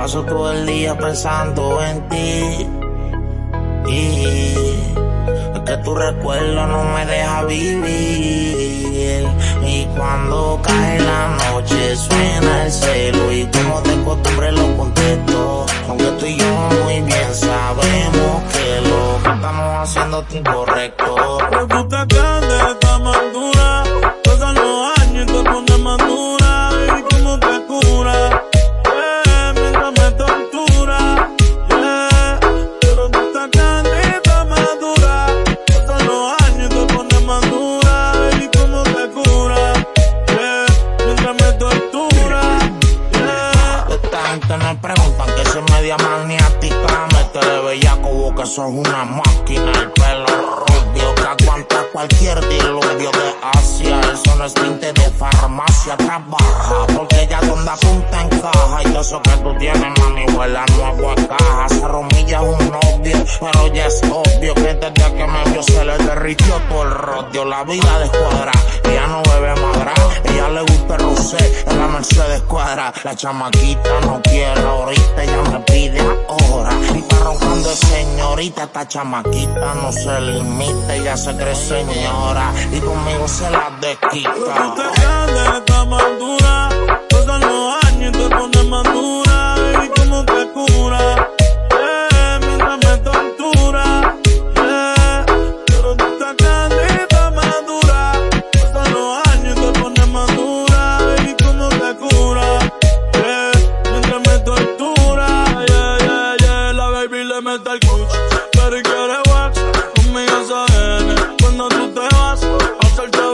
Paso todo el día pensando en ti. Y es que tu recuerdo no me deja vivir. Y cuando cae la noche suena el celo y como de costumbre lo contesto. Aunque tú y yo muy bien sabemos que lo que estamos haciendo es incorrecto. Media maniática. Me de bella como que sos una máquina. El pelo rubio que aguanta cualquier diluvio de Asia. Eso no es tinte de farmacia, trabaja. Porque ella donde apunta encaja. Y eso que tú tienes, mami, huele a nuevo a caja. Se romilla un novio, pero ya es obvio que desde que me vio se le derritió todo el rodio. La vida descuadra, ella no bebe madra. Ella le gusta en la Mercedes cuadra. La chamaquita no quiere ahorita, ella me pide ahora. Y está roncando señorita, esta chamaquita no se limita, ella se cree señora. Y conmigo se la desquita. Cuando tú te vas, hacerte venir,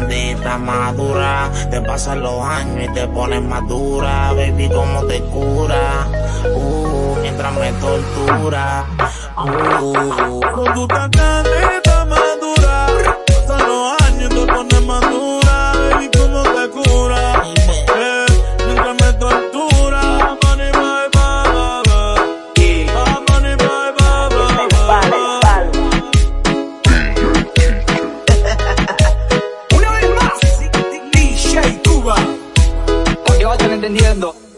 grandita, madura. Te pasan los años y te pones madura. Baby, cómo te cura. Uh, mientras me tortura. Uh, Cuando tú entendiendo.